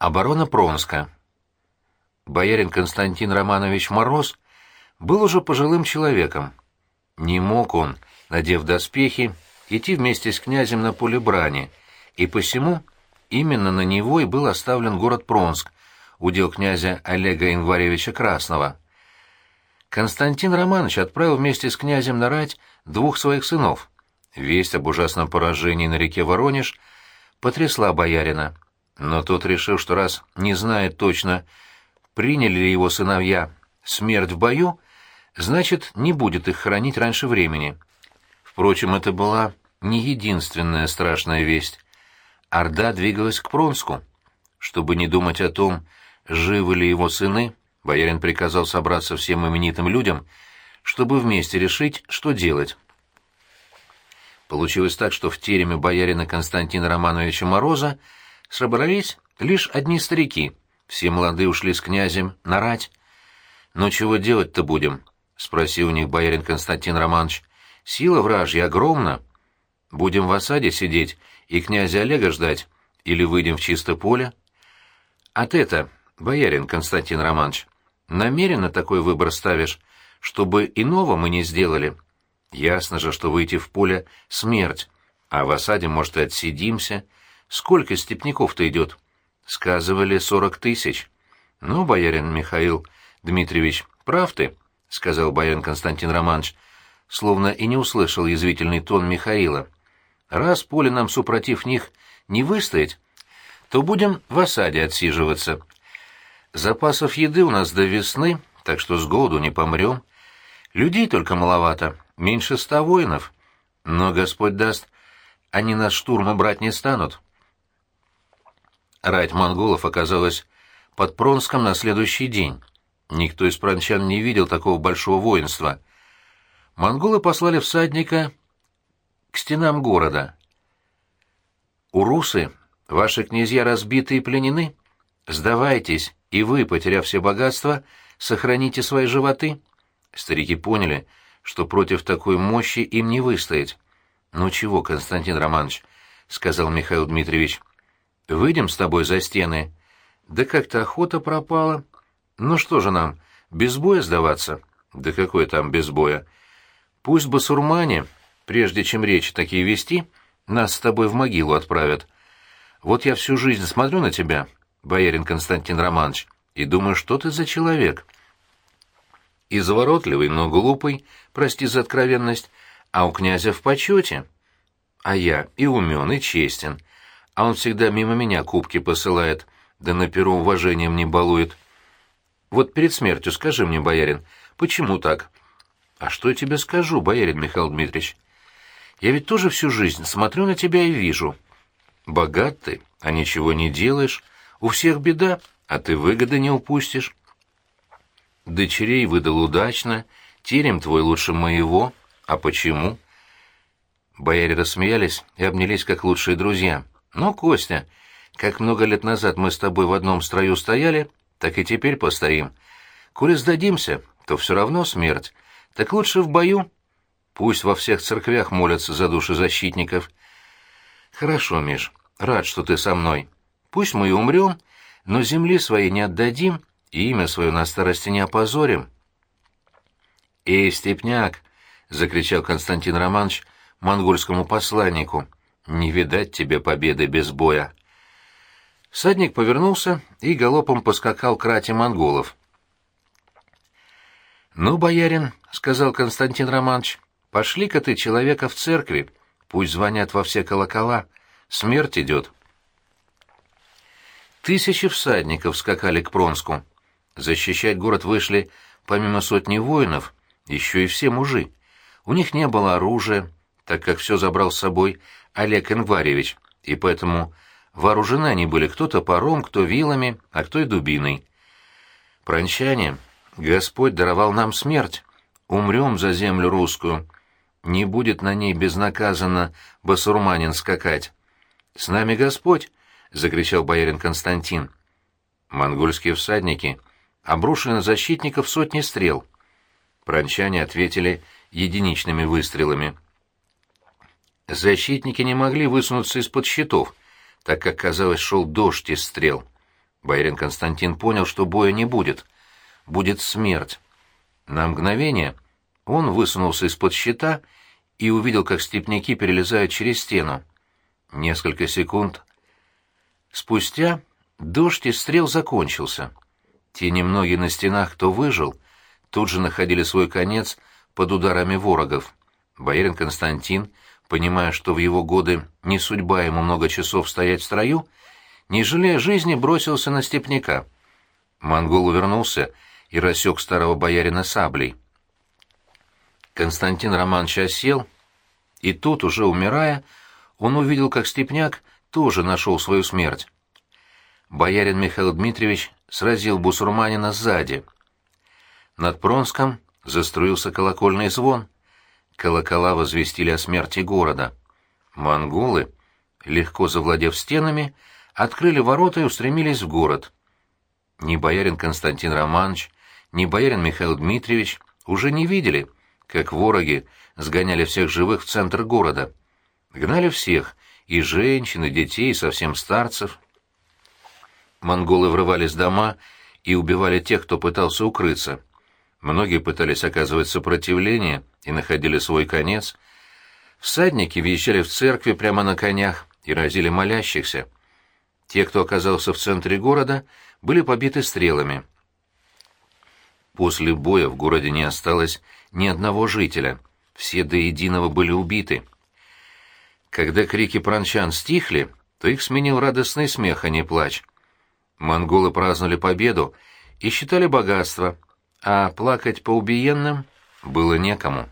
Оборона Пронска. Боярин Константин Романович Мороз был уже пожилым человеком. Не мог он, надев доспехи, идти вместе с князем на поле брани, и посему именно на него и был оставлен город Пронск, удел князя Олега Ингваревича Красного. Константин Романович отправил вместе с князем на рать двух своих сынов. Весть об ужасном поражении на реке Воронеж потрясла боярина — но тот решил, что раз не знает точно, приняли ли его сыновья смерть в бою, значит, не будет их хоронить раньше времени. Впрочем, это была не единственная страшная весть. Орда двигалась к Пронску. Чтобы не думать о том, живы ли его сыны, боярин приказал собраться всем именитым людям, чтобы вместе решить, что делать. Получилось так, что в тереме боярина Константина Романовича Мороза собрались лишь одни старики. Все молодые ушли с князем на рать. «Ну чего делать-то будем?» — спросил у них боярин Константин Романович. «Сила вражья огромна. Будем в осаде сидеть и князя Олега ждать, или выйдем в чисто поле?» «А ты-то, боярин Константин Романович, намеренно такой выбор ставишь, чтобы иного мы не сделали. Ясно же, что выйти в поле — смерть, а в осаде, может, и отсидимся». Сколько степняков-то идет? Сказывали сорок тысяч. Ну, боярин Михаил Дмитриевич, прав ты, — сказал боярин Константин Романович, словно и не услышал язвительный тон Михаила. Раз поле нам супротив них не выстоять, то будем в осаде отсиживаться. Запасов еды у нас до весны, так что с голоду не помрем. Людей только маловато, меньше ста воинов. Но Господь даст, они нас штурма брать не станут. Рать монголов оказалась под Пронском на следующий день. Никто из прончан не видел такого большого воинства. Монголы послали всадника к стенам города. «Урусы, ваши князья разбиты и пленены? Сдавайтесь, и вы, потеряв все богатства, сохраните свои животы». Старики поняли, что против такой мощи им не выстоять. «Ну чего, Константин Романович?» — сказал Михаил Дмитриевич. Выйдем с тобой за стены. Да как-то охота пропала. Ну что же нам, без боя сдаваться? Да какой там без боя? Пусть басурмане, прежде чем речь такие вести, нас с тобой в могилу отправят. Вот я всю жизнь смотрю на тебя, боярин Константин Романович, и думаю, что ты за человек. Изворотливый, но глупый, прости за откровенность, а у князя в почете. А я и умен, и честен а он всегда мимо меня кубки посылает, да на перу уважением не балует. Вот перед смертью скажи мне, боярин, почему так? А что я тебе скажу, боярин Михаил Дмитриевич? Я ведь тоже всю жизнь смотрю на тебя и вижу. Богат ты, а ничего не делаешь, у всех беда, а ты выгоды не упустишь. Дочерей выдал удачно, терем твой лучше моего. А почему? Бояре рассмеялись и обнялись, как лучшие друзья. «Ну, Костя, как много лет назад мы с тобой в одном строю стояли, так и теперь постоим. Коли сдадимся, то все равно смерть. Так лучше в бою. Пусть во всех церквях молятся за души защитников». «Хорошо, Миш, рад, что ты со мной. Пусть мы и умрем, но земли своей не отдадим и имя свое на старости не опозорим». «Эй, степняк!» — закричал Константин Романович монгольскому посланнику — не видать тебе победы без боя. Садник повернулся и галопом поскакал к рате монголов. «Ну, боярин», — сказал Константин Романович, — «пошли-ка ты человека в церкви, пусть звонят во все колокола, смерть идет». Тысячи всадников скакали к Пронску. Защищать город вышли, помимо сотни воинов, еще и все мужи. У них не было оружия, так как все забрал с собой Олег Ингваревич, и поэтому вооружены они были кто топором, кто вилами, а кто и дубиной. Прончане, Господь даровал нам смерть, умрем за землю русскую, не будет на ней безнаказанно басурманин скакать. «С нами Господь!» — закричал боярин Константин. Монгольские всадники обрушили на защитников сотни стрел. Прончане ответили единичными выстрелами. Защитники не могли высунуться из-под щитов, так как, казалось, шел дождь из стрел. боярин Константин понял, что боя не будет. Будет смерть. На мгновение он высунулся из-под щита и увидел, как степняки перелезают через стену. Несколько секунд спустя дождь и стрел закончился. Те немногие на стенах, кто выжил, тут же находили свой конец под ударами ворогов. Боярин Константин, понимая, что в его годы не судьба ему много часов стоять в строю, не жалея жизни, бросился на степняка. Монгол увернулся и рассек старого боярина саблей. Константин Романович осел, и тут, уже умирая, он увидел, как степняк тоже нашел свою смерть. Боярин Михаил Дмитриевич сразил бусурманина сзади. Над Пронском заструился колокольный звон. Колокола возвестили о смерти города. Монголы, легко завладев стенами, открыли ворота и устремились в город. Ни боярин Константин Романович, ни боярин Михаил Дмитриевич уже не видели, как вороги сгоняли всех живых в центр города. Гнали всех, и женщин, и детей, и совсем старцев. Монголы врывались в дома и убивали тех, кто пытался укрыться. Многие пытались оказывать сопротивление и находили свой конец. Всадники въезжали в церкви прямо на конях и разили молящихся. Те, кто оказался в центре города, были побиты стрелами. После боя в городе не осталось ни одного жителя. Все до единого были убиты. Когда крики пранчан стихли, то их сменил радостный смех, а не плач. Монголы праздновали победу и считали богатство, а плакать по убиенным было некому.